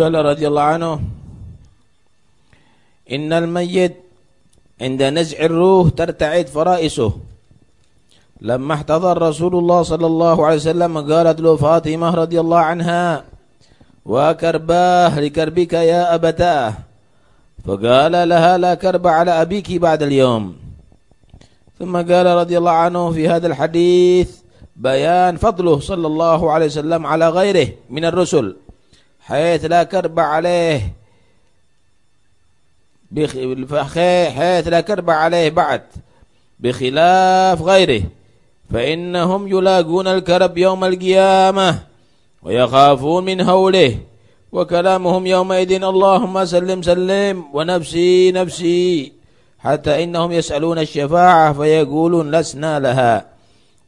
وقال رضي الله عنه إن الميت عند نزع الروح ترتعد فرائسه. لما احتضر رسول الله صلى الله عليه وسلم قالت له فاطمة رضي الله عنها وكرباه لكربك يا أبتاه. فقال لها لا كرب على أبيك بعد اليوم. ثم قال رضي الله عنه في هذا الحديث بيان فضله صلى الله عليه وسلم على غيره من الرسل. حيث لا كرب عليه حيث لا كرب عليه بعد بخلاف غيره فإنهم يلاقون الكرب يوم القيامة ويخافون من هوله وكلامهم يومئذ اللهم سلم سلم ونفسي نفسي حتى إنهم يسألون الشفاعة فيقولون لسنا لها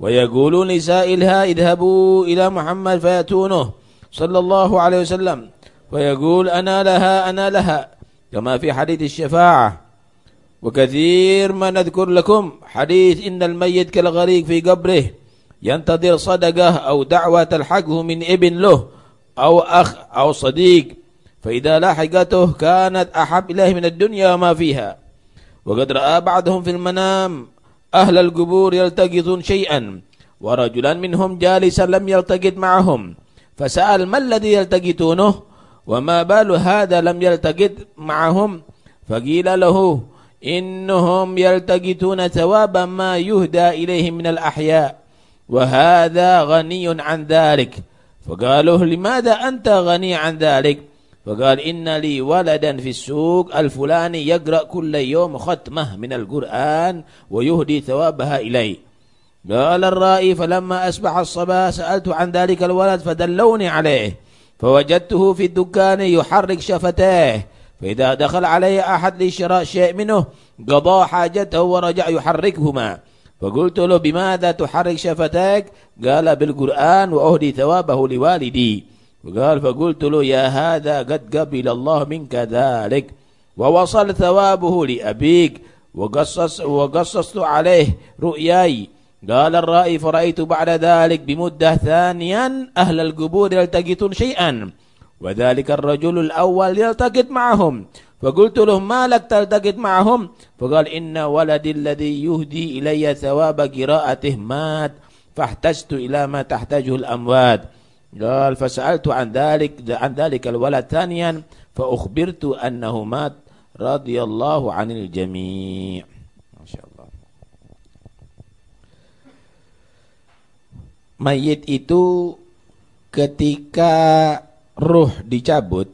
ويقولون لسائلها اذهبوا إلى محمد فيأتونه صلى الله عليه وسلم ويقول أنا لها أنا لها كما في حديث الشفاعة. وكثير ما نذكر لكم حديث إن الميت كالغريق في قبره ينتظر صدقة أو دعوة تلحقه من ابن له أو أخ أو صديق فإذا لحقته كانت أحب إليه من الدنيا وما فيها. وقد رأى بعضهم في المنام أهل القبور يلتقطون شيئا ورجلا منهم جالسا لم يلتقط معهم. فسأل ما الذي يلتقطونه؟ وما بال هذا لم يلتقط معهم؟ فقيل له إنهم يلتقطون ثوابا ما يهدى إليهم من الأحياء وهذا غني عن ذلك. فقالوا لماذا أنت غني عن ذلك؟ فقال إن لي ولدا في السوق الفلاني يقرأ كل يوم ختمة من القرآن ويهدي ثوابها إليه. قال الرائي فلما أصبح الصباح سألت عن ذلك الولد فدلوني عليه فوجدته في الدكان يحرك شفتيه فإذا دخل عليه أحد لشراء شيء منه قضى حاجته ورجع يحركهما. فقلت له بماذا تحرك شفتيك؟ قال بالقرآن وأهدي ثوابه لوالدي. وقال فقلت له يا هذا قد قبل الله منك ذلك ووصل ثوابه لأبيك وقصص وقصصت عليه رؤياي. قال الرائي فرأيت بعد ذلك بمدة ثانيا أهل القبور يلتقطون شيئا وذلك الرجل الأول يلتقط معهم. فقلت له ما لك تلتقط معهم؟ فقال إن ولدي الذي يهدي إلي ثواب قراءته مات فاحتجت إلى ما تحتاجه الأموات. قال فسألت عن ذلك عن ذلك الولد ثانيا فأخبرت أنه مات رضي الله عن الجميع. Mayit itu ketika ruh dicabut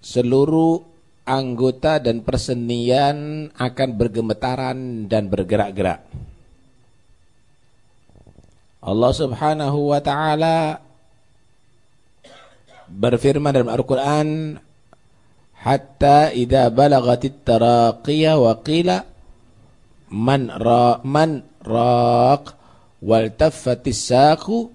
seluruh anggota dan persenian akan bergemetaran dan bergerak-gerak. Allah Subhanahu wa taala berfirman dalam Al-Qur'an hatta idza balagatit taraqiyah wa qila man ra man raq waltafatis saku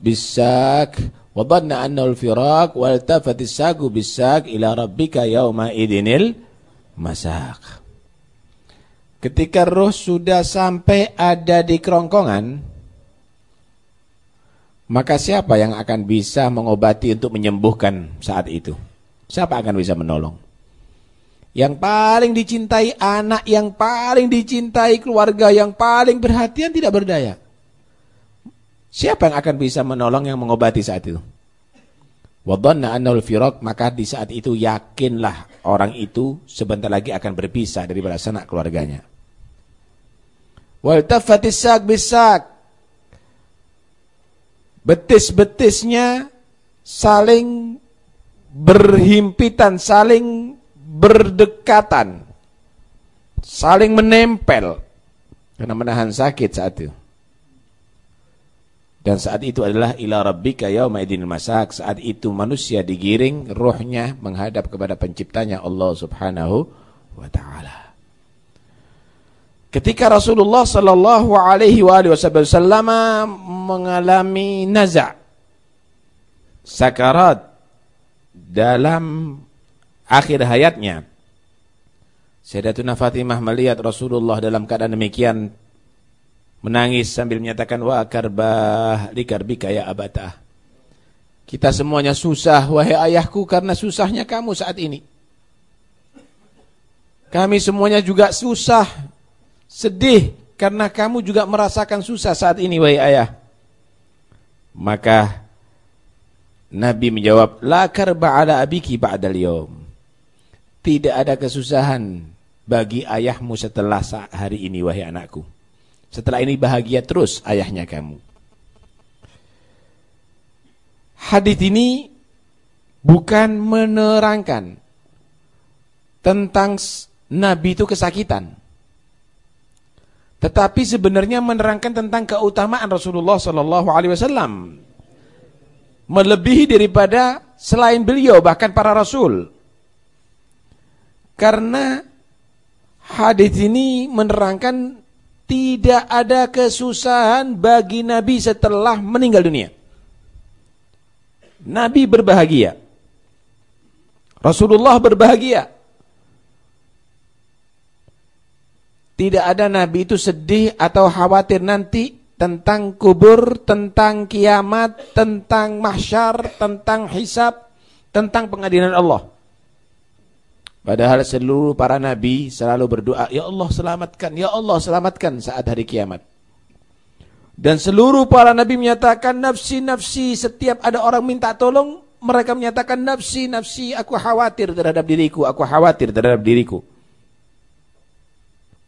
bisak wa dhanna annahu al-firaq waltafatis saku bisak ila rabbika yauma idinil masak ketika roh sudah sampai ada di kerongkongan maka siapa yang akan bisa mengobati untuk menyembuhkan saat itu? Siapa akan bisa menolong? Yang paling dicintai anak yang paling dicintai keluarga yang paling perhatian tidak berdaya Siapa yang akan bisa menolong yang mengobati saat itu? Wadhanna annal firaq maka di saat itu yakinlah orang itu sebentar lagi akan berpisah daripada sanak keluarganya. Wal tafatis sak bisak. Betis-betisnya saling berhimpitan, saling berdekatan, saling menempel karena menahan sakit saat itu. Dan saat itu adalah ila rabbika yauma idinil masak. Saat itu manusia digiring rohnya menghadap kepada penciptanya Allah Subhanahu wa taala. Ketika Rasulullah sallallahu alaihi wasallam mengalami naza' sakarat dalam akhir hayatnya Sayyidatuna Fatimah melihat Rasulullah dalam keadaan demikian menangis sambil menyatakan wa karbah likarbika ya abatah. Kita semuanya susah wahai ayahku karena susahnya kamu saat ini. Kami semuanya juga susah, sedih karena kamu juga merasakan susah saat ini wahai ayah. Maka Nabi menjawab, la karba ala abiki ba'dal yawm. Tidak ada kesusahan bagi ayahmu setelah hari ini wahai anakku. Setelah ini bahagia terus ayahnya kamu. Hadis ini bukan menerangkan tentang Nabi itu kesakitan. Tetapi sebenarnya menerangkan tentang keutamaan Rasulullah Sallallahu Alaihi Wasallam melebihi daripada selain beliau bahkan para rasul. Karena hadis ini menerangkan tidak ada kesusahan bagi Nabi setelah meninggal dunia. Nabi berbahagia. Rasulullah berbahagia. Tidak ada Nabi itu sedih atau khawatir nanti tentang kubur, tentang kiamat, tentang mahsyar, tentang hisab, tentang pengadilan Allah. Padahal seluruh para nabi selalu berdoa, Ya Allah selamatkan, Ya Allah selamatkan saat hari kiamat. Dan seluruh para nabi menyatakan nafsi-nafsi setiap ada orang minta tolong, mereka menyatakan nafsi-nafsi aku khawatir terhadap diriku, aku khawatir terhadap diriku.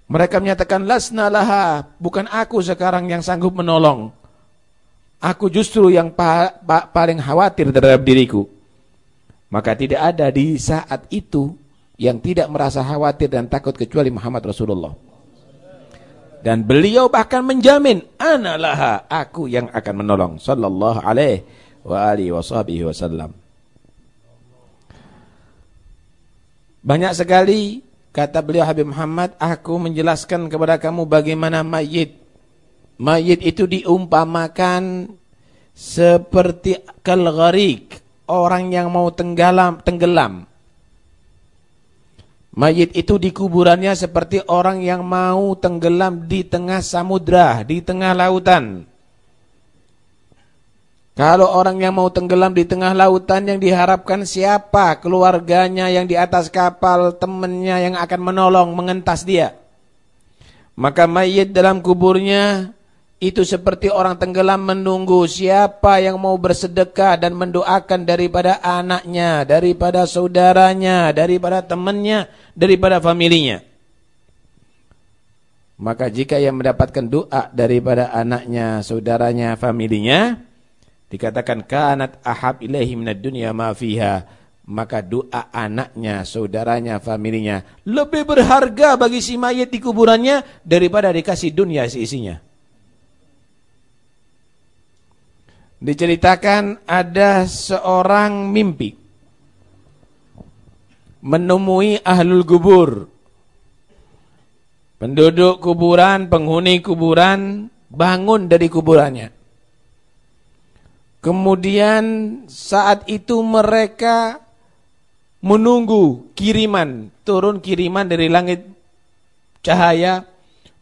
Mereka menyatakan lasna laha, bukan aku sekarang yang sanggup menolong. Aku justru yang pa pa paling khawatir terhadap diriku. Maka tidak ada di saat itu yang tidak merasa khawatir dan takut kecuali Muhammad Rasulullah. Dan beliau bahkan menjamin, analah aku yang akan menolong. Sallallahu alaihi wa alihi wasallam. Banyak sekali kata beliau Habib Muhammad, aku menjelaskan kepada kamu bagaimana mayit. Mayit itu diumpamakan seperti kalgharik, orang yang mau tenggelam, tenggelam Mayit itu di kuburannya seperti orang yang mau tenggelam di tengah samudra, di tengah lautan. Kalau orang yang mau tenggelam di tengah lautan yang diharapkan siapa? Keluarganya yang di atas kapal, temannya yang akan menolong, mengentas dia. Maka mayit dalam kuburnya itu seperti orang tenggelam menunggu siapa yang mau bersedekah dan mendoakan daripada anaknya, daripada saudaranya, daripada temannya, daripada familinya. Maka jika yang mendapatkan doa daripada anaknya, saudaranya, familinya, dikatakan kanat ahab ilaihi minad dunya ma fiha, maka doa anaknya, saudaranya, familinya lebih berharga bagi si mayit di kuburannya daripada dikasih dunia seisinya. Diceritakan ada seorang mimpi menemui ahlul kubur. Penduduk kuburan, penghuni kuburan bangun dari kuburannya. Kemudian saat itu mereka menunggu kiriman, turun kiriman dari langit cahaya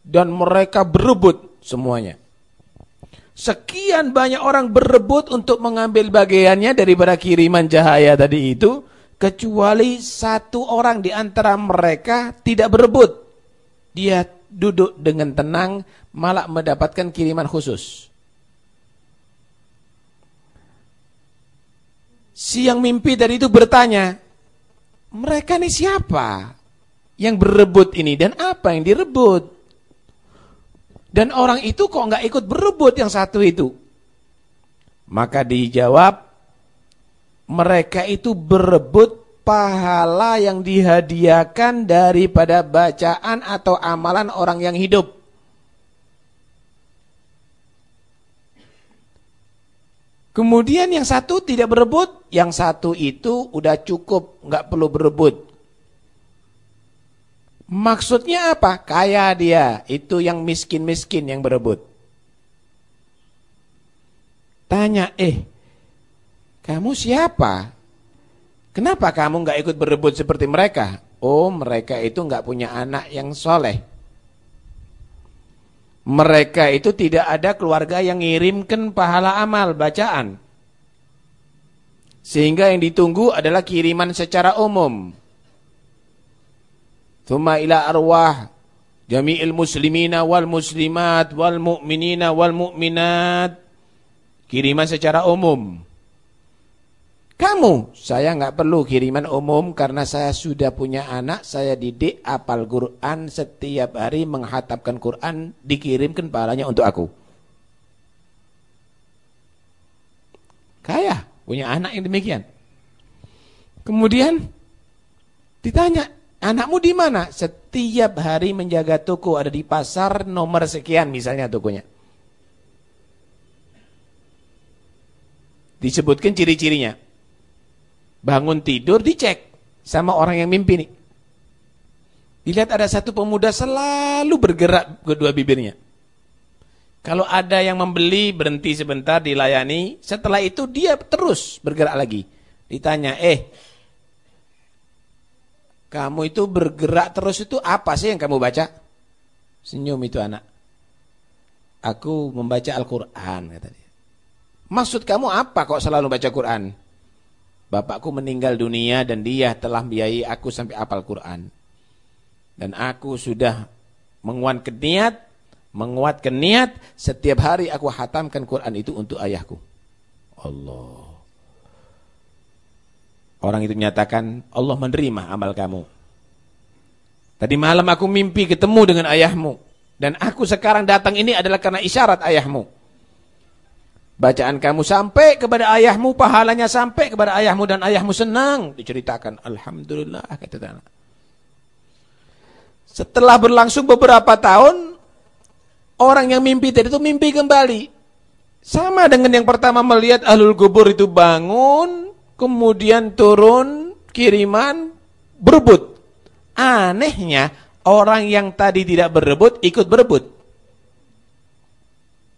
dan mereka berebut semuanya. Sekian banyak orang berebut untuk mengambil bagiannya daripada kiriman cahaya tadi itu, kecuali satu orang di antara mereka tidak berebut. Dia duduk dengan tenang, malah mendapatkan kiriman khusus. Siang mimpi tadi itu bertanya, mereka ini siapa yang berebut ini dan apa yang direbut? Dan orang itu kok nggak ikut berebut yang satu itu? Maka dijawab, mereka itu berebut pahala yang dihadiahkan daripada bacaan atau amalan orang yang hidup. Kemudian yang satu tidak berebut, yang satu itu udah cukup, nggak perlu berebut. Maksudnya apa? Kaya dia, itu yang miskin-miskin yang berebut. Tanya, eh, kamu siapa? Kenapa kamu nggak ikut berebut seperti mereka? Oh, mereka itu nggak punya anak yang soleh. Mereka itu tidak ada keluarga yang ngirimkan pahala amal bacaan. Sehingga yang ditunggu adalah kiriman secara umum. Thumma ila arwah jami'il muslimina wal muslimat wal mu'minina wal mu'minat. Kiriman secara umum. Kamu, saya nggak perlu kiriman umum karena saya sudah punya anak, saya didik apal Quran setiap hari menghatapkan Quran, dikirimkan pahalanya untuk aku. Kaya, punya anak yang demikian. Kemudian ditanya, anakmu di mana? Setiap hari menjaga toko ada di pasar nomor sekian misalnya tokonya. Disebutkan ciri-cirinya Bangun tidur dicek sama orang yang mimpi nih. Dilihat ada satu pemuda selalu bergerak kedua bibirnya. Kalau ada yang membeli berhenti sebentar dilayani, setelah itu dia terus bergerak lagi. Ditanya, "Eh, kamu itu bergerak terus itu apa sih yang kamu baca?" Senyum itu anak. Aku membaca Al-Qur'an kata dia. Maksud kamu apa kok selalu baca Quran? Bapakku meninggal dunia dan dia telah biayai aku sampai apal Quran. Dan aku sudah menguatkan niat, menguatkan niat, setiap hari aku hatamkan Quran itu untuk ayahku. Allah. Orang itu menyatakan, Allah menerima amal kamu. Tadi malam aku mimpi ketemu dengan ayahmu. Dan aku sekarang datang ini adalah karena isyarat ayahmu. Bacaan kamu sampai kepada ayahmu, pahalanya sampai kepada ayahmu dan ayahmu senang. Diceritakan, Alhamdulillah, kata. Setelah berlangsung beberapa tahun, orang yang mimpi tadi itu mimpi kembali. Sama dengan yang pertama melihat ahlul kubur itu bangun, kemudian turun, kiriman, berebut. Anehnya, orang yang tadi tidak berebut, ikut berebut.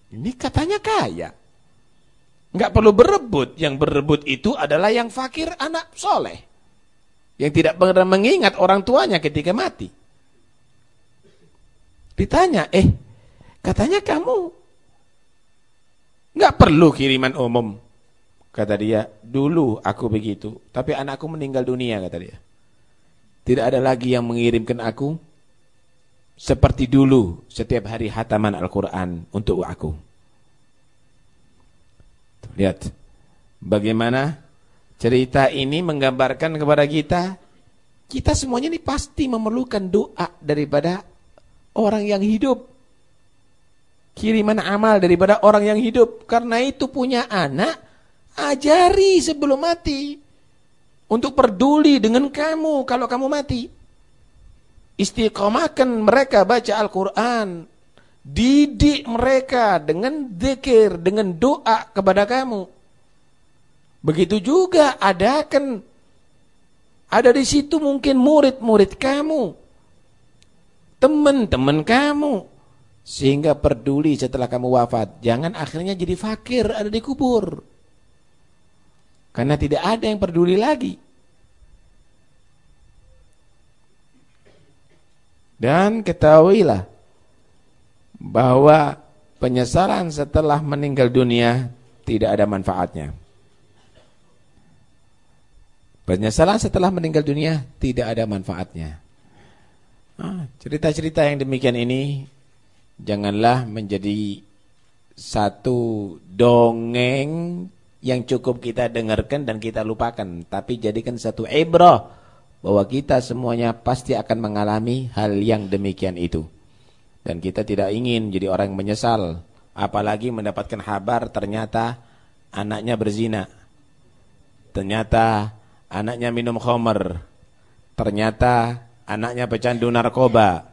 Ini katanya kaya. Enggak perlu berebut. Yang berebut itu adalah yang fakir anak soleh. Yang tidak pernah mengingat orang tuanya ketika mati. Ditanya, eh katanya kamu enggak perlu kiriman umum. Kata dia, dulu aku begitu. Tapi anakku meninggal dunia, kata dia. Tidak ada lagi yang mengirimkan aku seperti dulu setiap hari hataman Al-Quran untuk aku. Lihat bagaimana cerita ini menggambarkan kepada kita kita semuanya ini pasti memerlukan doa daripada orang yang hidup. Kiriman amal daripada orang yang hidup. Karena itu punya anak, ajari sebelum mati. Untuk peduli dengan kamu kalau kamu mati. Istiqomahkan mereka baca Al-Quran. Didik mereka dengan zikir, dengan doa kepada kamu. Begitu juga adakan ada di situ mungkin murid-murid kamu, teman-teman kamu, sehingga peduli setelah kamu wafat. Jangan akhirnya jadi fakir ada di kubur. Karena tidak ada yang peduli lagi. Dan ketahuilah bahwa penyesalan setelah meninggal dunia tidak ada manfaatnya. Penyesalan setelah meninggal dunia tidak ada manfaatnya. Ah, cerita-cerita yang demikian ini janganlah menjadi satu dongeng yang cukup kita dengarkan dan kita lupakan, tapi jadikan satu ibrah bahwa kita semuanya pasti akan mengalami hal yang demikian itu. Dan kita tidak ingin jadi orang yang menyesal. Apalagi mendapatkan kabar ternyata anaknya berzina. Ternyata anaknya minum khamr. Ternyata anaknya pecandu narkoba.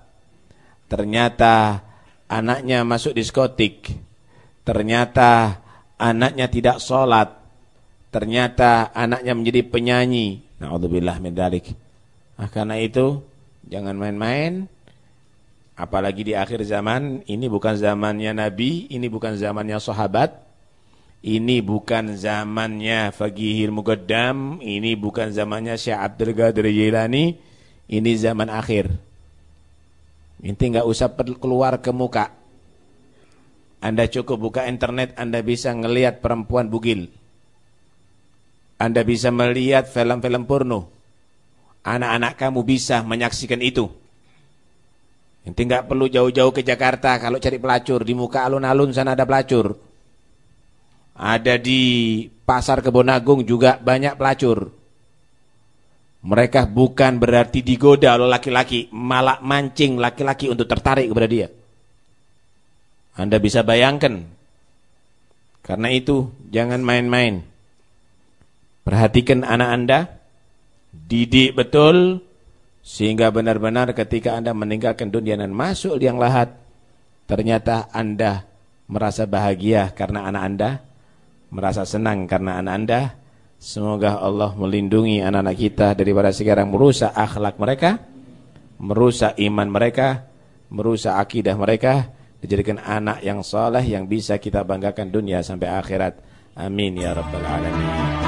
Ternyata anaknya masuk diskotik. Ternyata anaknya tidak sholat, ternyata anaknya menjadi penyanyi. Na'udzubillah min dalik. Nah, karena itu jangan main-main. Apalagi di akhir zaman, ini bukan zamannya Nabi, ini bukan zamannya sahabat, ini bukan zamannya Fagihir Mugaddam, ini bukan zamannya Syekh Abdul Qadir Jilani, ini zaman akhir. Inti nggak usah keluar ke muka. Anda cukup buka internet, Anda bisa ngelihat perempuan bugil. Anda bisa melihat film-film porno. Anak-anak kamu bisa menyaksikan itu. Inti nggak perlu jauh-jauh ke Jakarta kalau cari pelacur. Di muka alun-alun sana ada pelacur. Ada di pasar Kebonagung juga banyak pelacur. Mereka bukan berarti digoda oleh laki-laki, malah mancing laki-laki untuk tertarik kepada dia. Anda bisa bayangkan. Karena itu, jangan main-main. Perhatikan anak Anda, didik betul, sehingga benar-benar ketika Anda meninggalkan dunia dan masuk liang lahat, ternyata Anda merasa bahagia karena anak Anda, merasa senang karena anak Anda, Semoga Allah melindungi anak-anak kita daripada sekarang merusak akhlak mereka, merusak iman mereka, merusak akidah mereka, dijadikan anak yang soleh yang bisa kita banggakan dunia sampai akhirat. Amin ya rabbal alamin.